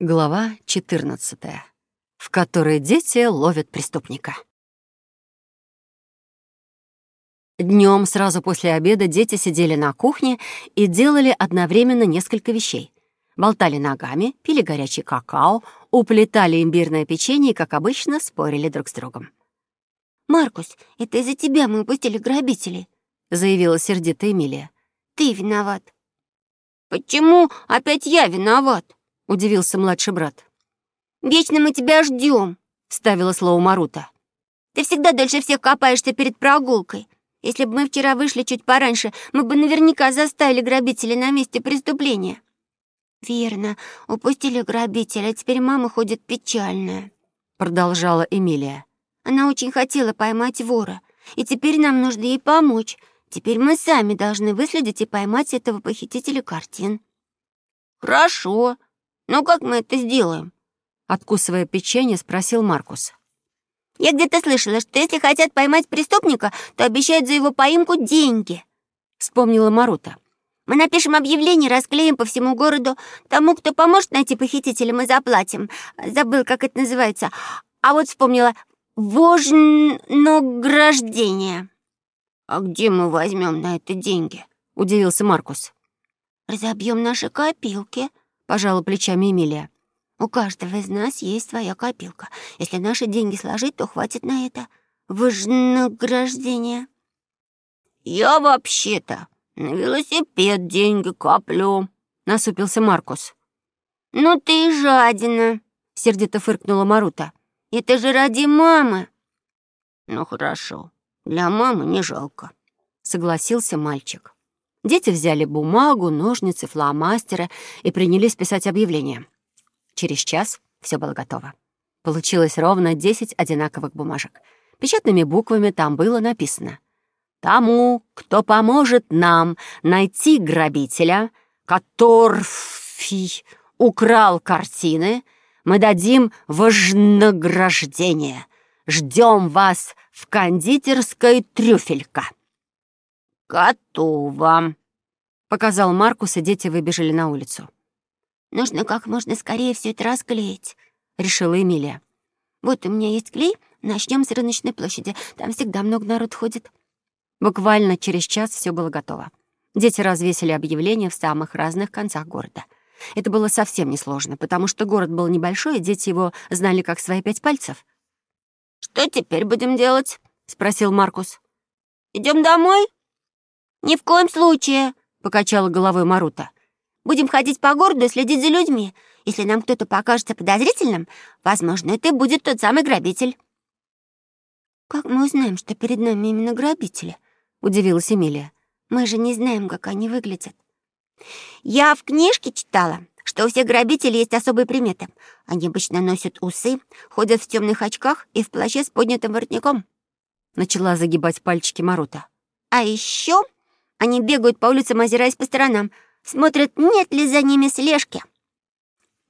Глава 14, в которой дети ловят преступника. Днем сразу после обеда дети сидели на кухне и делали одновременно несколько вещей. Болтали ногами, пили горячий какао, уплетали имбирное печенье и, как обычно, спорили друг с другом. «Маркус, это из-за тебя мы упустили грабителей», — заявила сердито Эмилия. «Ты виноват». «Почему опять я виноват?» — удивился младший брат. «Вечно мы тебя ждем, вставила слово Марута. «Ты всегда дольше всех копаешься перед прогулкой. Если бы мы вчера вышли чуть пораньше, мы бы наверняка заставили грабителя на месте преступления». «Верно, упустили грабителя, а теперь мама ходит печальная», — продолжала Эмилия. «Она очень хотела поймать вора, и теперь нам нужно ей помочь. Теперь мы сами должны выследить и поймать этого похитителя картин». «Хорошо», «Ну как мы это сделаем?» Откусывая печенье, спросил Маркус. «Я где-то слышала, что если хотят поймать преступника, то обещают за его поимку деньги», — вспомнила Марута. «Мы напишем объявление, расклеим по всему городу. Тому, кто поможет найти похитителя, мы заплатим. Забыл, как это называется. А вот вспомнила. Вожнограждение». «А где мы возьмем на это деньги?» — удивился Маркус. «Разобьем наши копилки», пожала плечами Эмилия. «У каждого из нас есть своя копилка. Если наши деньги сложить, то хватит на это вознаграждение». «Я вообще-то на велосипед деньги коплю», — насупился Маркус. «Ну ты и жадина», — сердито фыркнула Марута. «Это же ради мамы». «Ну хорошо, для мамы не жалко», — согласился мальчик. Дети взяли бумагу, ножницы, фломастеры и принялись писать объявление. Через час все было готово. Получилось ровно 10 одинаковых бумажек. Печатными буквами там было написано «Тому, кто поможет нам найти грабителя, который украл картины, мы дадим вознаграждение. Ждем вас в кондитерской трюфелька». «Готово», — показал Маркус, и дети выбежали на улицу. «Нужно как можно скорее все это расклеить», — решила Эмилия. «Вот у меня есть клей, начнем с рыночной площади. Там всегда много народ ходит». Буквально через час все было готово. Дети развесили объявления в самых разных концах города. Это было совсем несложно, потому что город был небольшой, и дети его знали как свои пять пальцев. «Что теперь будем делать?» — спросил Маркус. Идем домой?» «Ни в коем случае», — покачала головой Марута. «Будем ходить по городу и следить за людьми. Если нам кто-то покажется подозрительным, возможно, это будет тот самый грабитель». «Как мы узнаем, что перед нами именно грабители?» — удивилась Эмилия. «Мы же не знаем, как они выглядят». «Я в книжке читала, что у всех грабителей есть особые приметы. Они обычно носят усы, ходят в темных очках и в плаще с поднятым воротником». Начала загибать пальчики Марута. «А еще они бегают по улицам, озираясь по сторонам, смотрят, нет ли за ними слежки.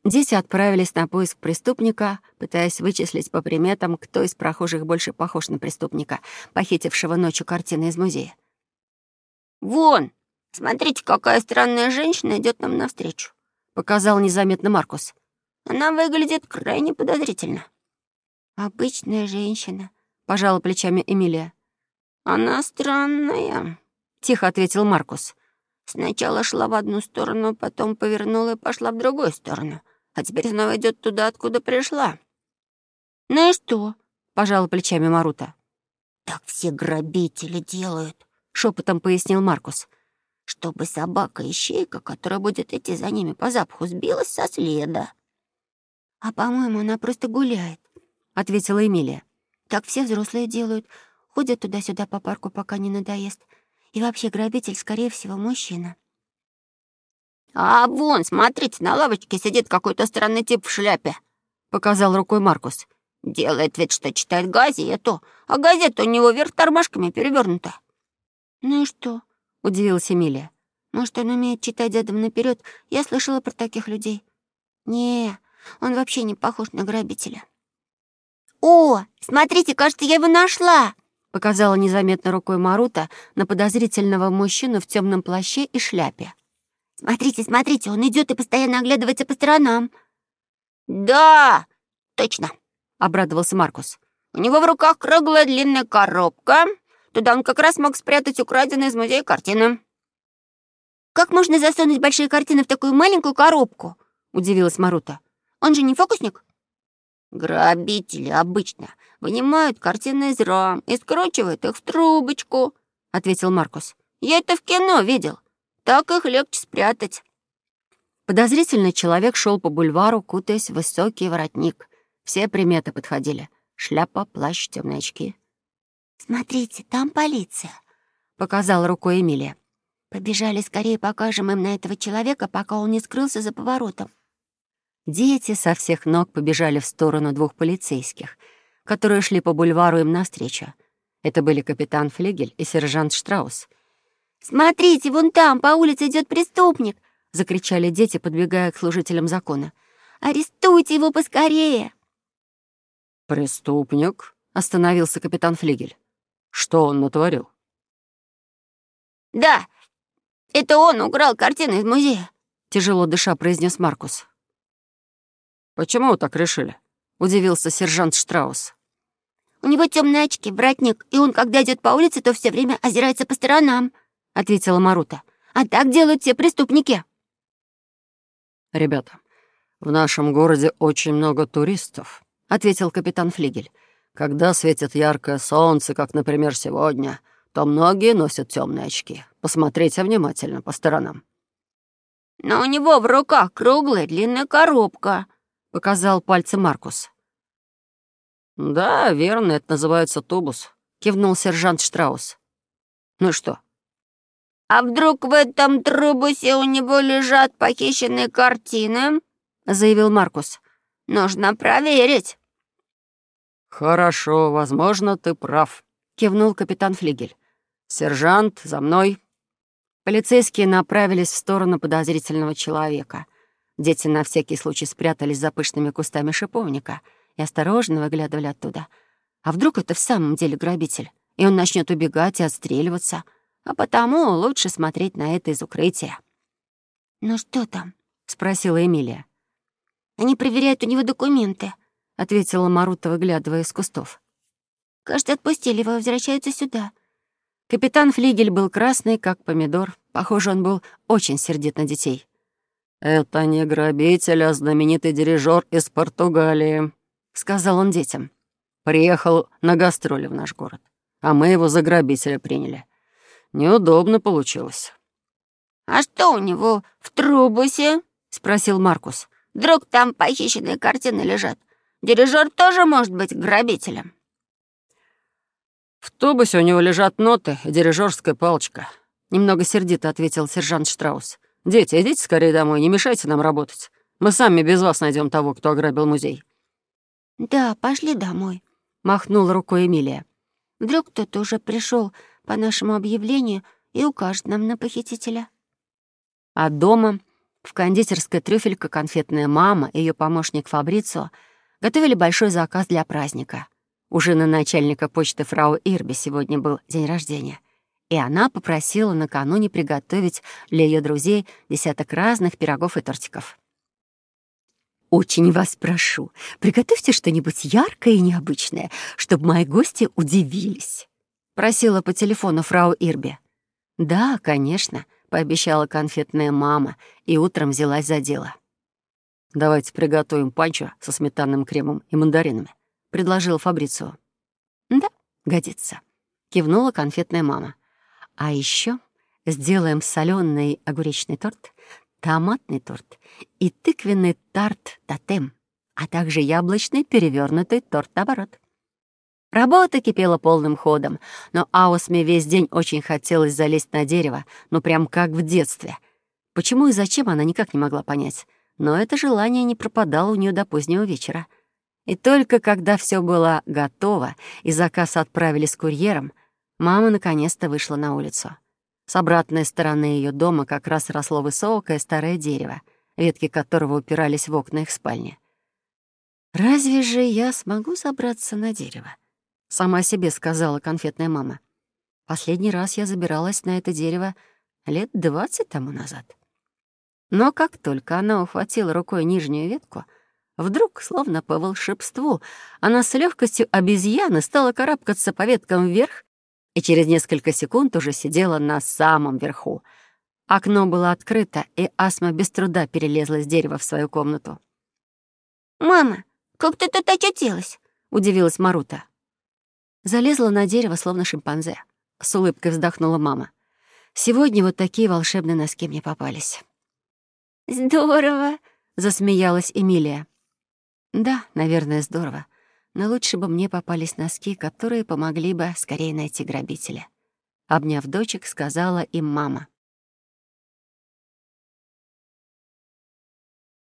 Дети отправились на поиск преступника, пытаясь вычислить по приметам, кто из прохожих больше похож на преступника, похитившего ночью картины из музея. «Вон, смотрите, какая странная женщина идет нам навстречу», — показал незаметно Маркус. «Она выглядит крайне подозрительно». «Обычная женщина», — пожала плечами Эмилия. «Она странная», — тихо ответил Маркус. «Сначала шла в одну сторону, потом повернула и пошла в другую сторону, а теперь снова идет туда, откуда пришла». «Ну и что?» — пожала плечами Марута. «Так все грабители делают», — шепотом пояснил Маркус. «Чтобы собака-ищейка, которая будет идти за ними по запаху, сбилась со следа». «А, по-моему, она просто гуляет», — ответила Эмилия. «Так все взрослые делают. Ходят туда-сюда по парку, пока не надоест. И вообще грабитель, скорее всего, мужчина. «А вон, смотрите, на лавочке сидит какой-то странный тип в шляпе», — показал рукой Маркус. «Делает вид, что читает газету, а газета у него вверх тормашками перевернута». «Ну и что?» — удивилась Эмилия. «Может, он умеет читать задом наперед? Я слышала про таких людей». «Не, он вообще не похож на грабителя». «О, смотрите, кажется, я его нашла!» Показала незаметно рукой Марута на подозрительного мужчину в темном плаще и шляпе. «Смотрите, смотрите, он идет и постоянно оглядывается по сторонам». «Да, точно», — обрадовался Маркус. «У него в руках круглая длинная коробка. Туда он как раз мог спрятать украденные из музея картины». «Как можно засунуть большие картины в такую маленькую коробку?» — удивилась Марута. «Он же не фокусник?» «Грабители обычно вынимают картины из рам и скручивают их в трубочку», — ответил Маркус. «Я это в кино видел. Так их легче спрятать». Подозрительный человек шел по бульвару, кутаясь в высокий воротник. Все приметы подходили. Шляпа, плащ, темные очки. «Смотрите, там полиция», — показала рукой Эмилия. «Побежали, скорее покажем им на этого человека, пока он не скрылся за поворотом». Дети со всех ног побежали в сторону двух полицейских, которые шли по бульвару им навстречу. Это были капитан Флегель и сержант Штраус. «Смотрите, вон там, по улице идет преступник!» — закричали дети, подбегая к служителям закона. «Арестуйте его поскорее!» «Преступник?» — остановился капитан Флигель. «Что он натворил?» «Да, это он украл картины из музея», — тяжело дыша произнес Маркус. «Почему вы так решили?» — удивился сержант Штраус. «У него темные очки, братник, и он, когда идет по улице, то все время озирается по сторонам», — ответила Марута. «А так делают все преступники». «Ребята, в нашем городе очень много туристов», — ответил капитан Флигель. «Когда светит яркое солнце, как, например, сегодня, то многие носят темные очки. Посмотрите внимательно по сторонам». «Но у него в руках круглая длинная коробка», — показал пальцем Маркус. «Да, верно, это называется тубус», — кивнул сержант Штраус. «Ну что?» «А вдруг в этом трубусе у него лежат похищенные картины?» — заявил Маркус. «Нужно проверить». «Хорошо, возможно, ты прав», — кивнул капитан Флигель. «Сержант, за мной». Полицейские направились в сторону подозрительного человека — Дети на всякий случай спрятались за пышными кустами шиповника и осторожно выглядывали оттуда. А вдруг это в самом деле грабитель, и он начнет убегать и отстреливаться, а потому лучше смотреть на это из укрытия. «Ну что там?» — спросила Эмилия. «Они проверяют у него документы», — ответила Марута, выглядывая из кустов. «Кажется, отпустили его и возвращаются сюда». Капитан Флигель был красный, как помидор. Похоже, он был очень сердит на детей. «Это не грабитель, а знаменитый дирижер из Португалии», — сказал он детям. «Приехал на гастроли в наш город, а мы его за грабителя приняли. Неудобно получилось». «А что у него в трубусе?» — спросил Маркус. «Вдруг там похищенные картины лежат? Дирижер тоже может быть грабителем». «В тубусе у него лежат ноты и дирижерская палочка», — немного сердито ответил сержант Штраус. «Дети, идите скорее домой, не мешайте нам работать. Мы сами без вас найдем того, кто ограбил музей». «Да, пошли домой», — махнула рукой Эмилия. «Вдруг кто-то уже пришел по нашему объявлению и укажет нам на похитителя». А дома в кондитерской трюфелька конфетная мама и ее помощник Фабрицо готовили большой заказ для праздника. У жены начальника почты фрау Ирби сегодня был день рождения и она попросила накануне приготовить для ее друзей десяток разных пирогов и тортиков. «Очень вас прошу, приготовьте что-нибудь яркое и необычное, чтобы мои гости удивились», — просила по телефону фрау Ирби. «Да, конечно», — пообещала конфетная мама и утром взялась за дело. «Давайте приготовим панчо со сметанным кремом и мандаринами», — предложила Фабрицио. «Да, годится», — кивнула конфетная мама. А еще сделаем соленый огуречный торт, томатный торт и тыквенный тарт-тотем, а также яблочный перевернутый торт-наоборот. Работа кипела полным ходом, но Аусме весь день очень хотелось залезть на дерево, ну прям как в детстве. Почему и зачем она никак не могла понять, но это желание не пропадало у нее до позднего вечера. И только когда все было готово и заказ отправили с курьером, Мама наконец-то вышла на улицу. С обратной стороны ее дома как раз росло высокое старое дерево, ветки которого упирались в окна их спальни. «Разве же я смогу забраться на дерево?» — сама себе сказала конфетная мама. «Последний раз я забиралась на это дерево лет двадцать тому назад». Но как только она ухватила рукой нижнюю ветку, Вдруг, словно по волшебству, она с легкостью обезьяны стала карабкаться по веткам вверх и через несколько секунд уже сидела на самом верху. Окно было открыто, и Асма без труда перелезла с дерева в свою комнату. «Мама, как ты тут очутилась?» — удивилась Марута. Залезла на дерево, словно шимпанзе. С улыбкой вздохнула мама. «Сегодня вот такие волшебные носки мне попались». «Здорово!» — засмеялась Эмилия. «Да, наверное, здорово. Но лучше бы мне попались носки, которые помогли бы скорее найти грабителя». Обняв дочек, сказала им мама.